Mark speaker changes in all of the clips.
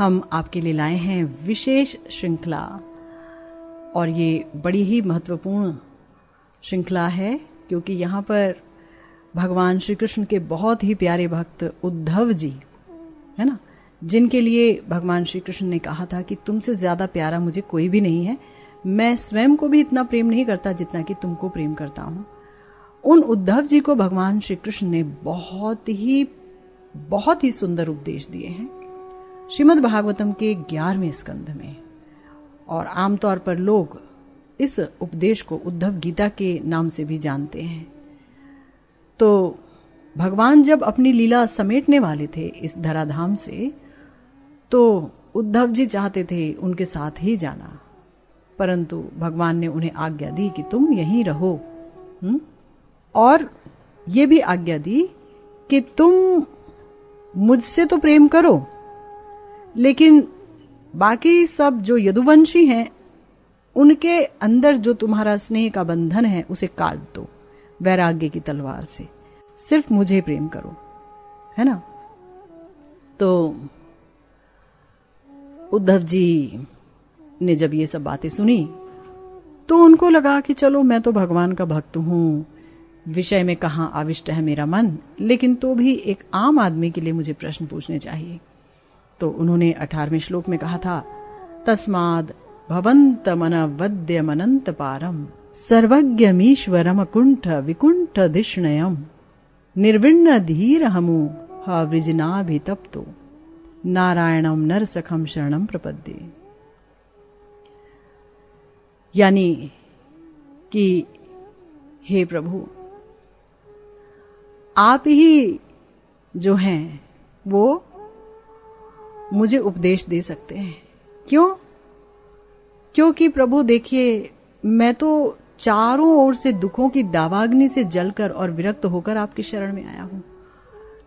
Speaker 1: हम आपके लिए लाए हैं विशेष श्रृंखला। और ये बड़ी ही महत्वपूर्ण श्रृंखला है, क्योंकि यहाँ पर भगवान श्री कृष्ण के बहुत ही प्यारे भक्त उद्धव जी, है ना? जिनके लिए भगवान श्री कृष्ण ने कहा था कि तुमसे ज़्यादा प्यारा मुझे कोई भी नहीं है। मैं स्वयं को भी इतना प्रेम नहीं करता जितना कि तुमको प्रेम करता हूँ। उन उद्धव जी को भगवान श्री कृष्ण ने बहुत ही बहुत ही सुंदर उपदेश दिए हैं। श्रीमद भागवतम के ग्यारहवें स्कंध में। और आमतौर पर लोग इस उपदेश को उद्धव गीता के नाम से भी जानते हैं। तो भगवान जब अपनी लीला समेटने वाले थे इस धराधाम से तो उद्धव जी चाहते थे उनके साथ ही जाना। परंतु भगवान ने उन्हें आज्ञा दी कि तुम यहीं रहो। हुँ? और ये भी आज्ञा दी कि तुम मुझसे तो प्रेम करो लेकिन बाकी सब जो यदुवंशी हैं, उनके अंदर जो तुम्हारा स्नेह का बंधन है, उसे काट दो, वैराग्य की तलवार से। सिर्फ़ मुझे प्रेम करो, है ना? तो उद्धव जी ने जब ये सब बातें सुनी तो उनको लगा कि चलो, मैं तो भगवान का भक्त हूँ, विषय में कहा आविष्ट है मेरा मन, लेकिन तो भी एक आम आदमी के लिए मुझे प्रश्न पूछने चाहिए। तो उन्होंने अठारहवें श्लोक में कहा था, तस्माद भवंत मन वद्य मनंत पारम सर्वज्ञमीश्वरम कुंठ विकुंठ दिष्णयम निर्विण्ण धीर हमु हृजनाभितप्तो नारायणम नरसखम शरणम प्रपद्ये। यानी कि हे प्रभु, आप ही जो हैं, वो मुझे उपदेश दे सकते हैं। क्यों? क्योंकि प्रभु, देखिए, मैं तो चारों ओर से दुखों की दावाग्नि से जलकर और विरक्त होकर आपकी शरण में आया हूँ।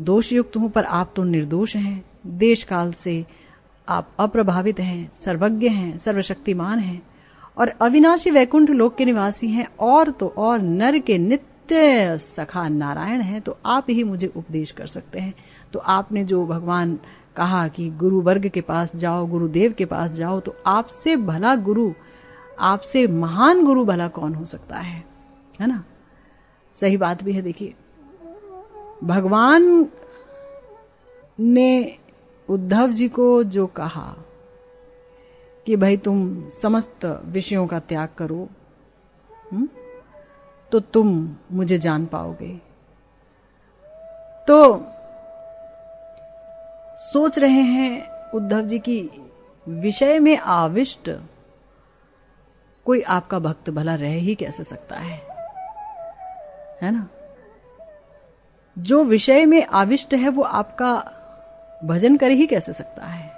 Speaker 1: दोष युक्त हूँ, पर आप तो निर्दोष हैं। देश काल से आप अप्रभावित हैं, सर्वज्ञ हैं, सर्वशक्तिमान हैं और अविनाशी वैकुंठ लोक के निवासी हैं। और तो और नर के नित्य सखा नारायण हैं तो आप ही मुझे उपदेश कर सकते हैं। तो आपने जो भगवान कहा कि गुरु वर्ग के पास जाओ गुरुदेव के पास जाओ तो आपसे भला गुरु, आपसे महान गुरु भला कौन हो सकता है है ना सही बात भी है, देखिए भगवान ने उद्धव जी को जो कहा कि भाई तुम समस्त विषयों का त्याग करो हुँ? हम्म? तो तुम मुझे जान पाओगे तो सोच रहे हैं उद्धव जी की, विषय में आविष्ट, कोई आपका भक्त भला रह ही कैसे सकता है? है ना? जो विषय में आविष्ट है, वो आपका भजन कर ही कैसे सकता है?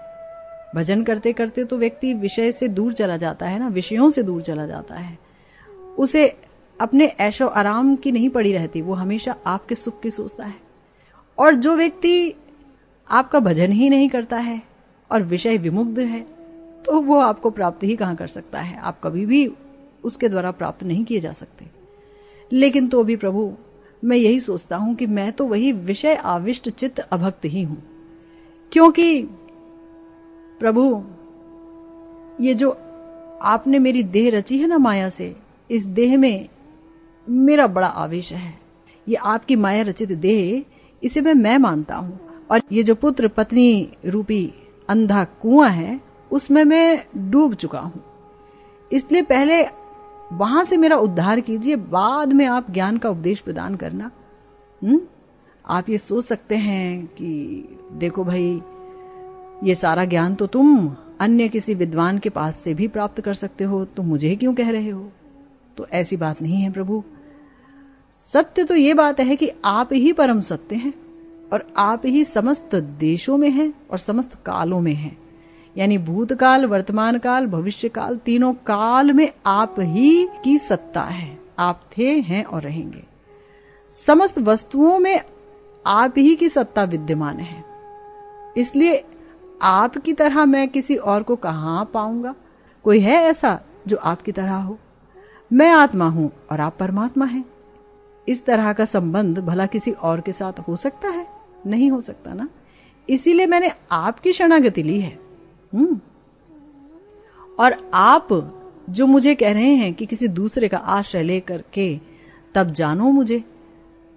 Speaker 1: भजन करते करते तो व्यक्ति विषय से दूर चला जाता है ना, विषयों से दूर चला जाता है। उसे अपने ऐशो आराम की नहीं पड़ी रहती, वो हमेशा आपके सुख की सोचता है। और जो व्यक्ति आपका भजन ही नहीं करता है और विषय विमुग्ध है तो वो आपको प्राप्त ही कहाँ कर सकता है? आप कभी भी उसके द्वारा प्राप्त नहीं किए जा सकते। लेकिन तो भी प्रभु, मैं यही सोचता हूँ कि मैं तो वही विषय आविष्ट चित्त अभक्त ही हूँ। क्योंकि प्रभु, ये जो आपने मेरी देह रची है ना माया से, इस देह में मेरा बड़ा आवेश है। ये आपकी माया रचित देह, इसे मैं मैं मानता हूँ। और ये जो पुत्र पत्नी रूपी अंधा कुआँ है, उसमें मैं डूब चुका हूँ। इसलिए पहले वहाँ से मेरा उद्धार कीजिए, बाद में आप ज्ञान का उपदेश प्रदान करना। हुँ? आप ये सोच सकते हैं कि देखो भाई, ये सारा ज्ञान तो तुम अन्य किसी विद्वान के पास से भी प्राप्त कर सकते हो तो मुझे क्यों कह रहे हो? तो ऐसी बात नहीं है प्रभु। सत्य तो ये बात है कि आप ही परम सत्य हैं। और आप ही समस्त देशों में हैं और समस्त कालों में हैं। यानी भूतकाल वर्तमान काल भविष्य काल तीनों काल में आप ही की सत्ता है। आप थे, हैं और रहेंगे। समस्त वस्तुओं में आप ही की सत्ता विद्यमान है। इसलिए आपकी तरह मैं किसी और को कहा पाऊँगा? कोई है ऐसा जो आपकी तरह हो? मैं आत्मा हूँ और आप परमात्मा हैं। इस तरह का संबंध भला किसी और के साथ हो सकता है? नहीं हो सकता ना। इसीलिए मैंने आपकी शरणागति ली है। हम्म। और आप जो मुझे कह रहे हैं कि किसी दूसरे का आश्रय लेकर के तब जानो मुझे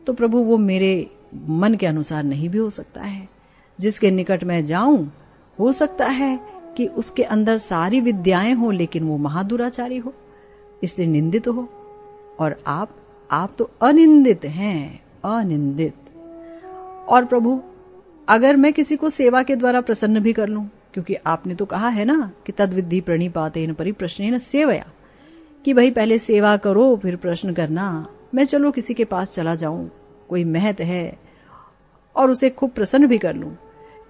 Speaker 1: तो प्रभु वो मेरे मन के अनुसार नहीं भी हो सकता है। जिसके निकट मैं जाऊँ, हो सकता है कि उसके अंदर सारी विद्याएँ हो, लेकिन वो महादुराचारी हो, इसलिए निंदित हो। और आप आप तो अनिंदित हैं, अनिंदित। और प्रभु, अगर मैं किसी को सेवा के द्वारा प्रसन्न भी कर लूँ, क्योंकि आपने तो कहा है ना कि तद विधि प्रणिपाते न परिप्रश्न सेवया, कि भाई पहले सेवा करो, फिर प्रश्न करना, मैं चलो किसी के पास चला जाऊँ, कोई महत है, और उसे खूब प्रसन्न भी कर लूँ।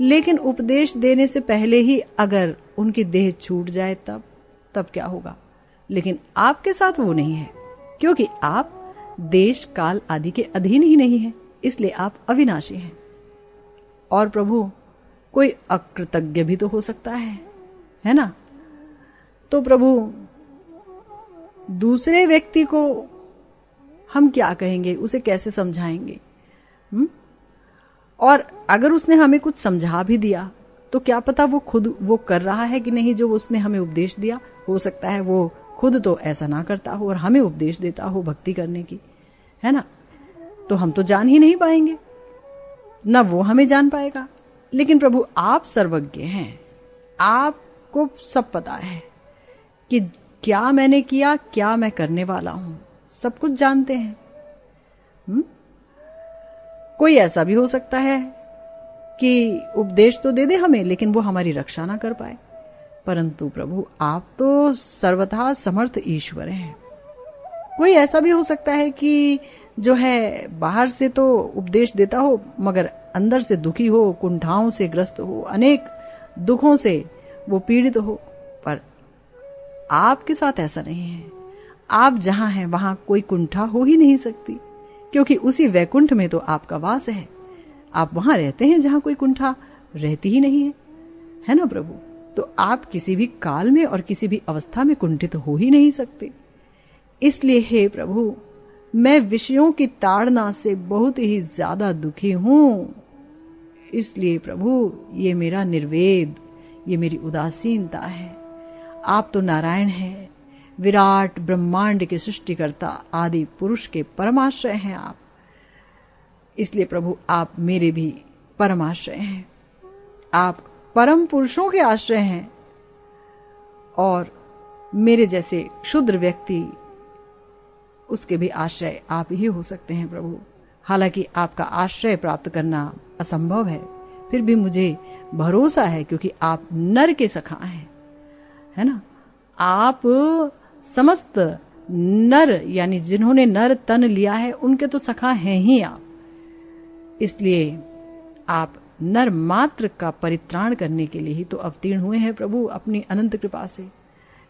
Speaker 1: लेकिन उपदेश देने से पहले ही अगर उनकी देह छूट जाए तब तब क्या होगा? लेकिन आपके साथ वो नहीं है, क्योंकि आप देश काल आदि के अधीन ही नहीं है। इसलिए आप अविनाशी हैं। और प्रभु, कोई अकृतज्ञ भी तो हो सकता है है ना? तो प्रभु, दूसरे व्यक्ति को हम क्या कहेंगे? उसे कैसे समझाएँगे? हुँ? और अगर उसने हमें कुछ समझा भी दिया तो क्या पता वो खुद वो कर रहा है कि नहीं जो उसने हमें उपदेश दिया? हो सकता है वो खुद तो ऐसा ना करता हो और हमें उपदेश देता हो भक्ति करने की, है ना? तो हम तो जान ही नहीं पाएँगे। न वो हमें जान पाएगा। लेकिन प्रभु, आप सर्वज्ञ हैं। आपको सब पता है कि क्या मैंने किया, क्या मैं करने वाला हूँ। सब कुछ जानते हैं? हम्म? कोई ऐसा भी हो सकता है कि उपदेश तो दे दे हमें, लेकिन वो हमारी रक्षा ना कर पाए। परंतु प्रभु, आप तो सर्वथा समर्थ ईश्वर हैं। कोई ऐसा भी हो सकता है कि जो है बाहर से तो उपदेश देता हो, मगर अंदर से दुखी हो, कुंठाओं से ग्रस्त हो, अनेक दुखों से वो पीड़ित हो। पर आपके साथ ऐसा नहीं है। आप जहाँ हैं, वहाँ कोई कुंठा हो ही नहीं सकती, क्योंकि उसी वैकुंठ में तो आपका वास है। आप वहाँ रहते हैं जहाँ कोई कुंठा रहती ही नहीं है। है ना प्रभु? तो आप किसी भी काल में और किसी भी अवस्था में कुंठित हो ही नहीं सकते। इसलिए हे प्रभु मैं विषयों की ताड़ना से बहुत ही ज़्यादा दुखी हूँ। इसलिए प्रभु, ये मेरा निर्वेद, ये मेरी उदासीनता है। आप तो नारायण हैं, विराट ब्रह्मांड के सृष्टिकर्ता, आदि पुरुष के परमाश्रय हैं आप। इसलिए प्रभु, आप मेरे भी परमाश्रय हैं। आप परम पुरुषों के आश्रय हैं और मेरे जैसे क्षुद्र व्यक्ति उसके भी आश्रय आप ही हो सकते हैं, प्रभु। हालाँकि आपका आश्रय प्राप्त करना असंभव है, फिर भी मुझे भरोसा है क्योंकि आप नर के सखा हैं, है ना? आप समस्त नर, यानी जिन्होंने नर तन लिया है, उनके तो सखा हैं ही आप। इसलिए आप नर मात्र का परित्राण करने के लिए ही तो अवतीर्ण हुए हैं, प्रभु, अपनी अनंत कृपा से।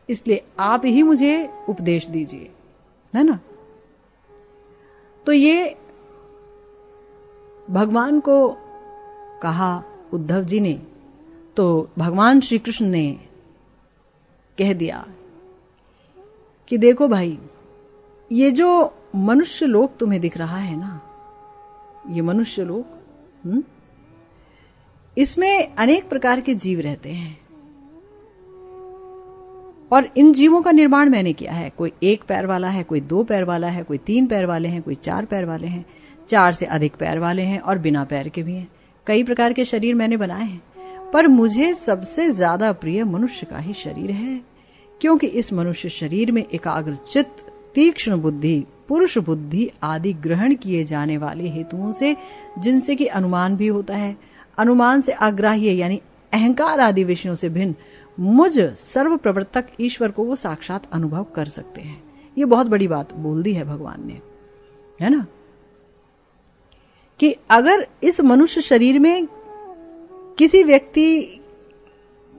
Speaker 1: इसलिए आप ही मुझे उपदेश दीजिए, है ना? तो ये भगवान को कहा उद्धव जी ने तो भगवान श्री कृष्ण ने कह दिया कि देखो भाई ये जो मनुष्य लोक तुम्हें दिख रहा है ना ये मनुष्य लोक हम्म, इसमें अनेक प्रकार के जीव रहते हैं। और इन जीवों का निर्माण मैंने किया है। कोई एक पैर वाला है, कोई दो पैर वाला है, कोई तीन पैर वाले हैं, कोई चार पैर वाले हैं, चार से अधिक पैर वाले हैं और बिना पैर के भी हैं। कई प्रकार के शरीर मैंने बनाए हैं, पर मुझे सबसे ज़्यादा प्रिय मनुष्य का ही शरीर है, क्योंकि इस मनुष्य शरीर में एकाग्र चित्त, तीक्ष्ण बुद्धि, पुरुष बुद्धि आदि ग्रहण किए जाने वाले हेतुओं से, जिनसे कि अनुमान भी होता है। अनुमान से आग्राह्य यानी अहंकार आदि विषयों से भिन्न मुझ सर्व प्रवर्तक ईश्वर को वो साक्षात अनुभव कर सकते हैं। ये बहुत बड़ी बात बोल दी है भगवान ने। है ना? कि अगर इस मनुष्य शरीर में किसी व्यक्ति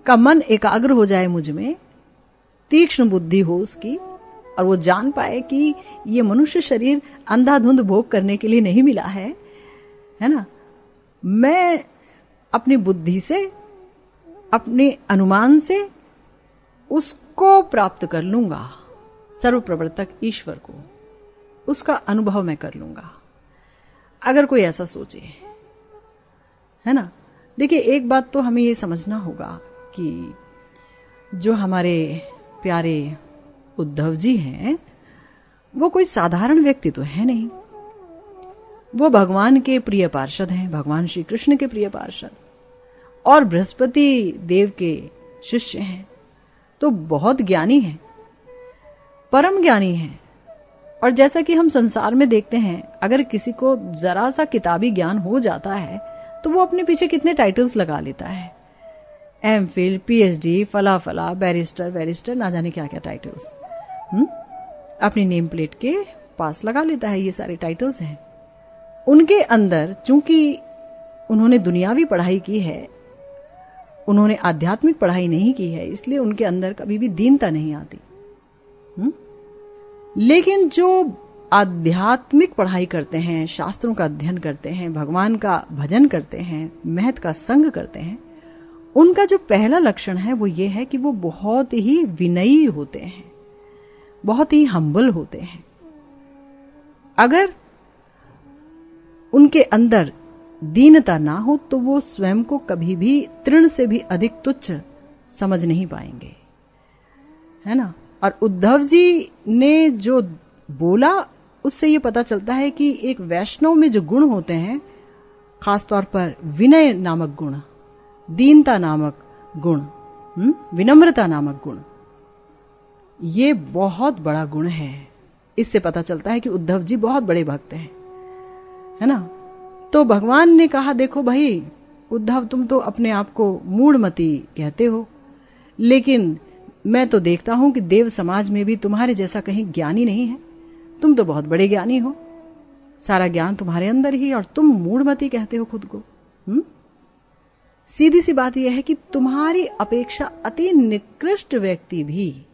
Speaker 1: का मन एकाग्र हो जाए मुझमें, तीक्ष्ण बुद्धि हो उसकी, और वो जान पाए कि ये मनुष्य शरीर अंधाधुंध भोग करने के लिए नहीं मिला है है ना? मैं अपनी बुद्धि से अपने अनुमान से उसको प्राप्त कर लूँगा। सर्व प्रवर्तक ईश्वर को उसका अनुभव मैं कर लूँगा। अगर कोई ऐसा सोचे, है ना? देखिए, एक बात तो हमें ये समझना होगा कि जो हमारे प्यारे उद्धव जी हैं, वो कोई साधारण व्यक्ति तो है नहीं। वो भगवान के प्रिय पार्षद हैं, भगवान श्री कृष्ण के प्रिय पार्षद। और बृहस्पति देव के शिष्य हैं तो बहुत ज्ञानी हैं, परम ज्ञानी हैं। और जैसा कि हम संसार में देखते हैं, अगर किसी को जरा सा किताबी ज्ञान हो जाता है तो वो अपने पीछे कितने टाइटल्स लगा लेता है। एम फिल पीएचडी फला फला बैरिस्टर बैरिस्टर ना जाने क्या क्या टाइटल्स हुँ? अपनी नेम प्लेट के पास लगा लेता है, ये सारे टाइटल्स हैं। उनके अंदर, चूँकि उन्होंने दुनियावी पढ़ाई की है उन्होंने आध्यात्मिक पढ़ाई नहीं की है, इसलिए उनके अंदर कभी भी दीनता नहीं आती हुँ? लेकिन जो आध्यात्मिक पढ़ाई करते हैं, शास्त्रों का अध्ययन करते हैं, भगवान का भजन करते हैं, महत का संग करते हैं, उनका जो पहला लक्षण है वो ये है कि वो बहुत ही विनयी होते हैं, बहुत ही हम्बल होते हैं अगर उनके अंदर दीनता ना हो तो वो स्वयं को कभी भी तृण से भी अधिक तुच्छ समझ नहीं पाएँगे। है ना? और उद्धव जी ने जो बोला उससे ये पता चलता है कि एक वैष्णव में जो गुण होते हैं खासतौर पर विनय नामक गुण दीनता नामक गुण हम्म, विनम्रता नामक गुण ये बहुत बड़ा गुण है। इससे पता चलता है कि उद्धव जी बहुत बड़े भक्त हैं। है ना? तो भगवान ने कहा, देखो भाई, उद्धव, तुम तो अपने आप को मूढ़मती कहते हो। लेकिन मैं तो देखता हूँ कि देव समाज में भी तुम्हारे जैसा कहीं ज्ञानी नहीं है। तुम तो बहुत बड़े ज्ञानी हो। सारा ज्ञान तुम्हारे अंदर ही और तुम मूढ़मती कहते हो खुद को। हुँ? सीधी सी बात यह है कि तुम्हारी अपेक्षा अति निकृष्ट व्यक्ति भी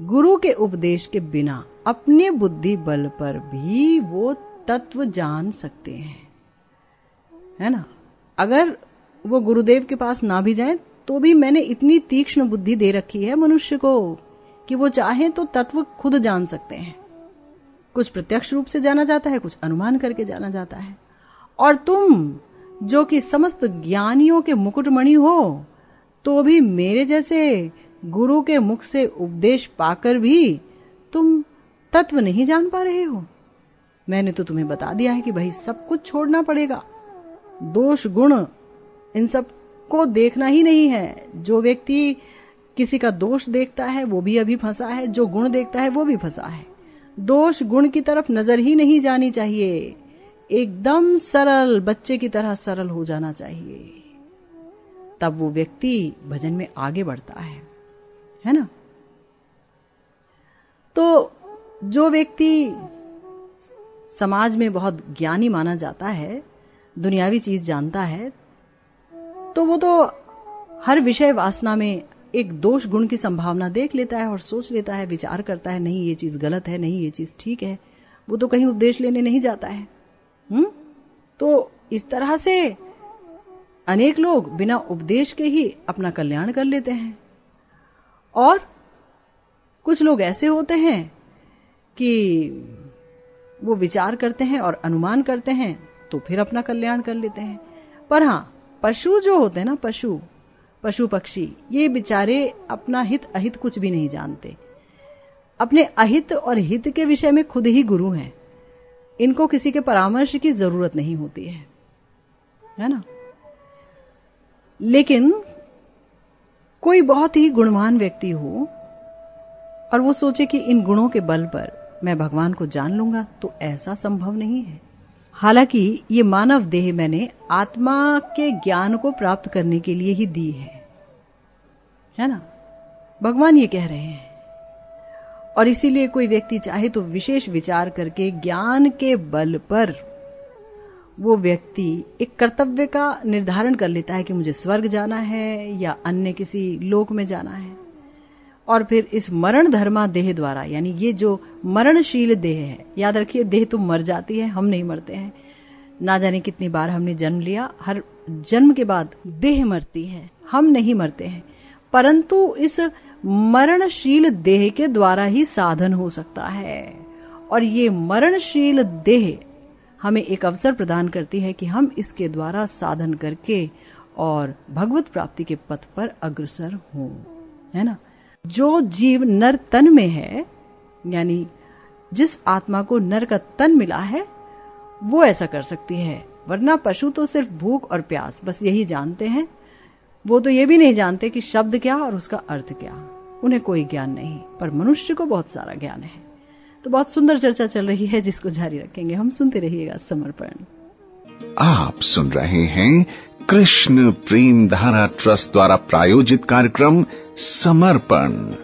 Speaker 1: गुरु के उपदेश के बिना अपने बुद्धि बल पर भी वो तत्व जान सकते हैं। है ना? अगर वो गुरुदेव के पास ना भी जाए तो भी मैंने इतनी तीक्ष्ण बुद्धि दे रखी है मनुष्य को कि वो चाहे तो तत्व खुद जान सकते हैं। कुछ प्रत्यक्ष रूप से जाना जाता है, कुछ अनुमान करके जाना जाता है। और तुम, जो कि समस्त ज्ञानियों के मुकुटमणि हो तो भी मेरे जैसे गुरु के मुख से उपदेश पाकर भी तुम तत्व नहीं जान पा रहे हो। मैंने तो तुम्हें बता दिया है कि भाई सब कुछ छोड़ना पड़ेगा। दोष, गुण, इन सबको देखना ही नहीं है। जो व्यक्ति किसी का दोष देखता है, वो भी अभी फंसा है। जो गुण देखता है, वो भी फंसा है। दोष, गुण की तरफ़ नज़र ही नहीं जानी चाहिए। एकदम सरल, बच्चे की तरह सरल हो जाना चाहिए। तब वो व्यक्ति भजन में आगे बढ़ता है। है ना? तो जो व्यक्ति समाज में बहुत ज्ञानी माना जाता है, दुनियावी चीज़ जानता है तो वो तो हर विषय वासना में एक दोष गुण की संभावना देख लेता है और सोच लेता है, विचार करता है, नहीं, ये चीज़ गलत है, नहीं, ये चीज़ ठीक है। वो तो कहीं उपदेश लेने नहीं जाता है। हुँ? तो इस तरह से अनेक लोग बिना उपदेश के ही अपना कल्याण कर लेते हैं। और कुछ लोग ऐसे होते हैं कि वो विचार करते हैं और अनुमान करते हैं तो फिर अपना कल्याण कर लेते हैं। पर हाँ पशु जो होते हैं ना, पशु पशु पक्षी, ये बेचारे अपना हित, अहित कुछ भी नहीं जानते। अपने अहित और हित के विषय में खुद ही गुरु हैं। इनको किसी के परामर्श की ज़रूरत नहीं होती है। है ना? लेकिन कोई बहुत ही गुणवान व्यक्ति हो, और वो सोचे कि इन गुणों के बल पर मैं भगवान को जान लूँगा तो ऐसा संभव नहीं है। हालाँकि ये मानव देह मैंने आत्मा के ज्ञान को प्राप्त करने के लिए ही दी है। है ना? भगवान ये कह रहे हैं। और इसीलिए कोई व्यक्ति चाहे तो विशेष विचार करके ज्ञान के बल पर वो व्यक्ति एक कर्तव्य का निर्धारण कर लेता है कि मुझे स्वर्ग जाना है या अन्य किसी लोक में जाना है। और फिर इस मरण धर्मा देह द्वारा, यानी ये जो मरणशील देह है, याद रखिए, देह तो मर जाती है, हम नहीं मरते हैं। ना जाने कितनी बार हमने जन्म लिया, हर जन्म के बाद देह मरती है, हम नहीं मरते हैं। परंतु इस मरणशील देह के द्वारा ही साधन हो सकता है। और ये मरणशील देह हमें एक अवसर प्रदान करती है कि हम इसके द्वारा साधन करके और भगवत प्राप्ति के पथ पर अग्रसर हों, है ना? जो जीव नर तन में है, यानी जिस आत्मा को नर का तन मिला है, वो ऐसा कर सकती है। वरना पशु तो सिर्फ़ भूख और प्यास, बस यही जानते हैं। वो तो ये भी नहीं जानते कि शब्द क्या और उसका अर्थ क्या। उन्हें कोई ज्ञान नहीं, पर मनुष्य को बहुत सारा ज्ञान है। तो बहुत सुंदर चर्चा चल रही है, जिसको जारी रखेंगे। हम सुनते रहिएगा समर्पण।
Speaker 2: आप सुन रहे हैं कृष्ण प्रेम धारा ट्रस्ट द्वारा प्रायोजित कार्यक्रम समर्पण।